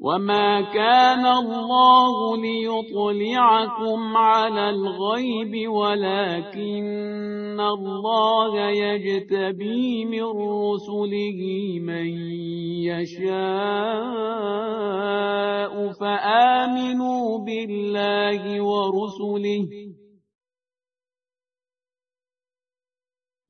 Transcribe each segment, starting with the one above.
وما كان الله ليطلعكم على الغيب ولكن الله يجتبي من رسله من يشاء فآمنوا بالله ورسله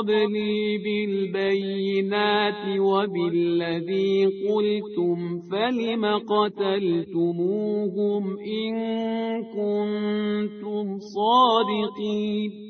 قبلي بالبينات وبالذي قلتم فلم قتلتموهم إن كنتم صادقين